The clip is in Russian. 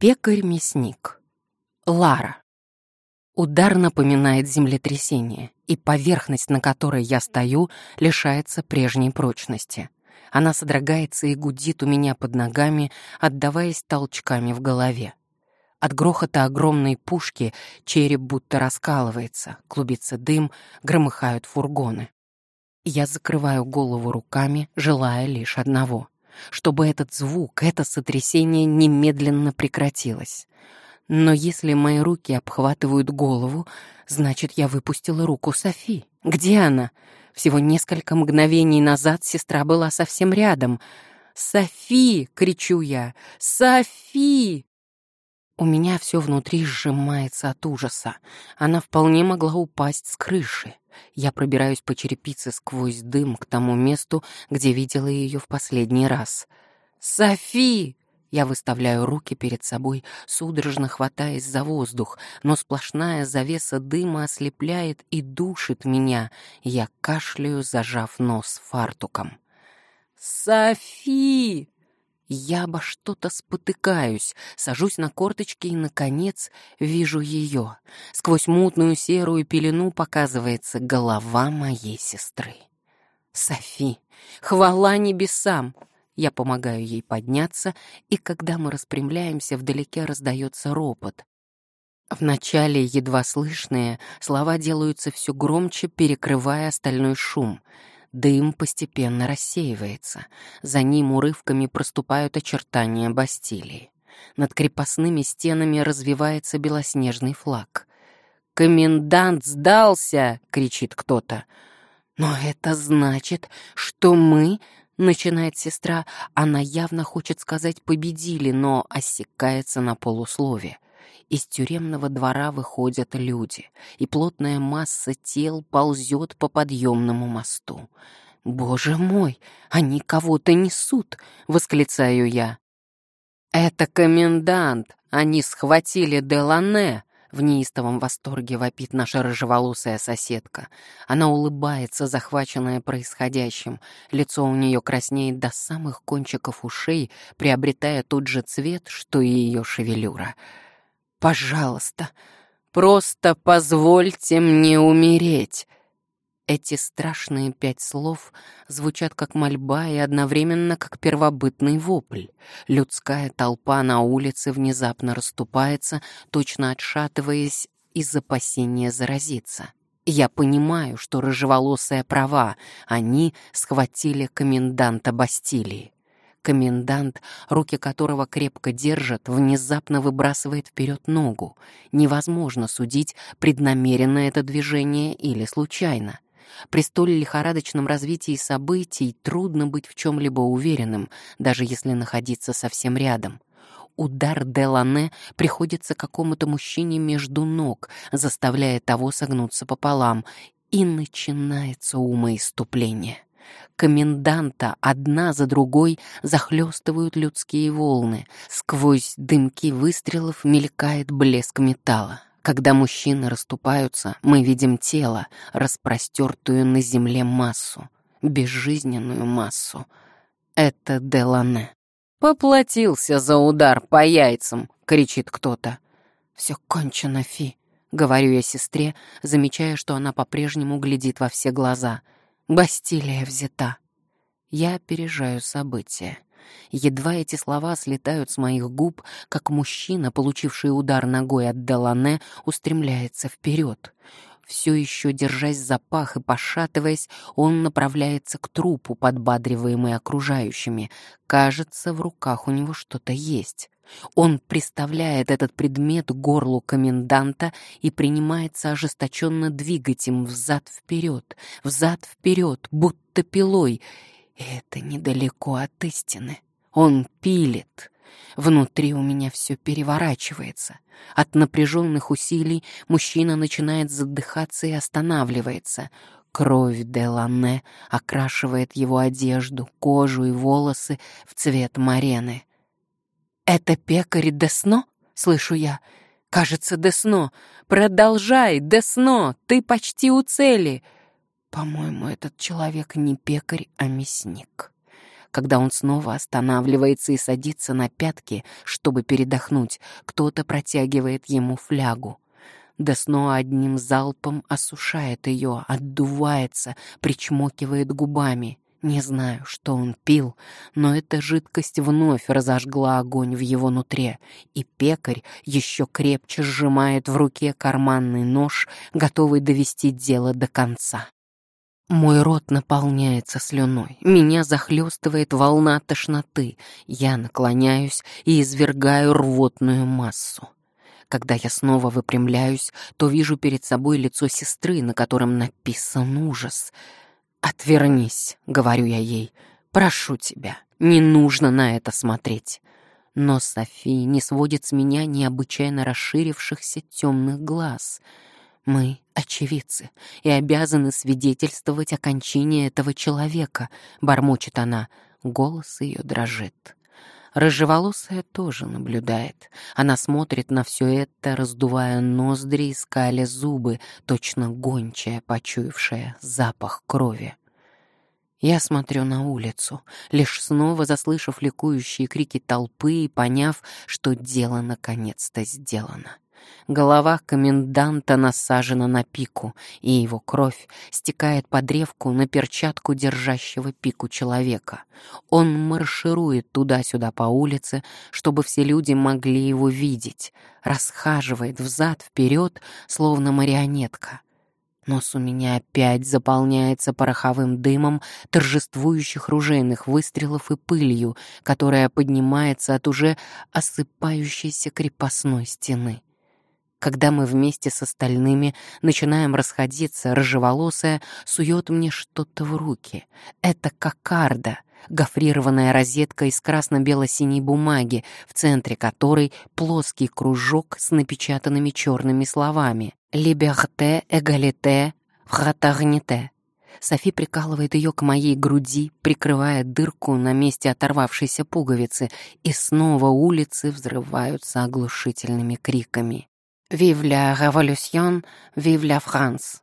Пекарь-мясник. Лара. Удар напоминает землетрясение, и поверхность, на которой я стою, лишается прежней прочности. Она содрогается и гудит у меня под ногами, отдаваясь толчками в голове. От грохота огромной пушки череп будто раскалывается, клубится дым, громыхают фургоны. Я закрываю голову руками, желая лишь одного чтобы этот звук, это сотрясение немедленно прекратилось. Но если мои руки обхватывают голову, значит, я выпустила руку Софи. Где она? Всего несколько мгновений назад сестра была совсем рядом. «Софи!» — кричу я. «Софи!» У меня все внутри сжимается от ужаса. Она вполне могла упасть с крыши. Я пробираюсь по черепице сквозь дым к тому месту, где видела ее в последний раз. «Софи!» Я выставляю руки перед собой, судорожно хватаясь за воздух, но сплошная завеса дыма ослепляет и душит меня. Я кашляю, зажав нос фартуком. «Софи!» Я обо что-то спотыкаюсь, сажусь на корточки и, наконец, вижу ее. Сквозь мутную серую пелену показывается голова моей сестры. Софи, хвала небесам! Я помогаю ей подняться, и когда мы распрямляемся, вдалеке раздается ропот. Вначале едва слышные, слова делаются все громче, перекрывая остальной шум — Дым постепенно рассеивается. За ним урывками проступают очертания Бастилии. Над крепостными стенами развивается белоснежный флаг. «Комендант сдался!» — кричит кто-то. «Но это значит, что мы...» — начинает сестра. Она явно хочет сказать «победили», но осекается на полуслове. Из тюремного двора выходят люди, и плотная масса тел ползет по подъемному мосту. «Боже мой, они кого-то несут!» — восклицаю я. «Это комендант! Они схватили Делане!» В неистовом восторге вопит наша рыжеволосая соседка. Она улыбается, захваченная происходящим. Лицо у нее краснеет до самых кончиков ушей, приобретая тот же цвет, что и ее шевелюра. Пожалуйста, просто позвольте мне умереть. Эти страшные пять слов звучат как мольба и одновременно как первобытный вопль. Людская толпа на улице внезапно расступается, точно отшатываясь из опасения заразиться. Я понимаю, что рыжеволосая права, они схватили коменданта Бастилии. Комендант, руки которого крепко держат, внезапно выбрасывает вперед ногу. Невозможно судить, преднамеренно это движение или случайно. При столь лихорадочном развитии событий трудно быть в чем-либо уверенным, даже если находиться совсем рядом. Удар Делане приходится какому-то мужчине между ног, заставляя того согнуться пополам, и начинается умоиступление. Коменданта одна за другой захлестывают людские волны. Сквозь дымки выстрелов мелькает блеск металла. Когда мужчины расступаются, мы видим тело, распростертую на земле массу, безжизненную массу. Это Делане. «Поплатился за удар по яйцам!» — кричит кто-то. «Все кончено, Фи», — говорю я сестре, замечая, что она по-прежнему глядит во все глаза — Бастилия взята. Я опережаю события. Едва эти слова слетают с моих губ, как мужчина, получивший удар ногой от Делане, устремляется вперед. Все еще держась за пах и пошатываясь, он направляется к трупу, подбадриваемый окружающими. Кажется, в руках у него что-то есть. Он приставляет этот предмет горлу коменданта и принимается ожесточенно двигать им взад-вперед, взад-вперед, будто пилой. И это недалеко от истины. Он пилит. Внутри у меня все переворачивается. От напряженных усилий мужчина начинает задыхаться и останавливается. Кровь Делане окрашивает его одежду, кожу и волосы в цвет марены. «Это пекарь Десно?» — слышу я. «Кажется, Десно. Продолжай, Десно, ты почти у цели». По-моему, этот человек не пекарь, а мясник. Когда он снова останавливается и садится на пятки, чтобы передохнуть, кто-то протягивает ему флягу. Десно одним залпом осушает ее, отдувается, причмокивает губами. Не знаю, что он пил, но эта жидкость вновь разожгла огонь в его нутре, и пекарь еще крепче сжимает в руке карманный нож, готовый довести дело до конца. Мой рот наполняется слюной, меня захлестывает волна тошноты, я наклоняюсь и извергаю рвотную массу. Когда я снова выпрямляюсь, то вижу перед собой лицо сестры, на котором написан ужас — «Отвернись», — говорю я ей, — «прошу тебя, не нужно на это смотреть». Но Софи не сводит с меня необычайно расширившихся темных глаз. Мы очевидцы и обязаны свидетельствовать о кончине этого человека, бормочет она. Голос ее дрожит. Рыжеволосая тоже наблюдает. Она смотрит на все это, раздувая ноздри и скаля зубы, точно гончая, почуявшая запах крови. Я смотрю на улицу, лишь снова заслышав ликующие крики толпы и поняв, что дело наконец-то сделано. Голова коменданта насажена на пику, и его кровь стекает по древку на перчатку держащего пику человека. Он марширует туда-сюда по улице, чтобы все люди могли его видеть, расхаживает взад-вперед, словно марионетка. Нос у меня опять заполняется пороховым дымом торжествующих ружейных выстрелов и пылью, которая поднимается от уже осыпающейся крепостной стены. Когда мы вместе с остальными начинаем расходиться, рыжеволосая сует мне что-то в руки. Это кокарда, гофрированная розетка из красно-бело-синей бумаги, в центре которой плоский кружок с напечатанными черными словами «Либерте, эгалите, фратарните». Софи прикалывает ее к моей груди, прикрывая дырку на месте оторвавшейся пуговицы, и снова улицы взрываются оглушительными криками. «Vive la révolution! Vive la France!»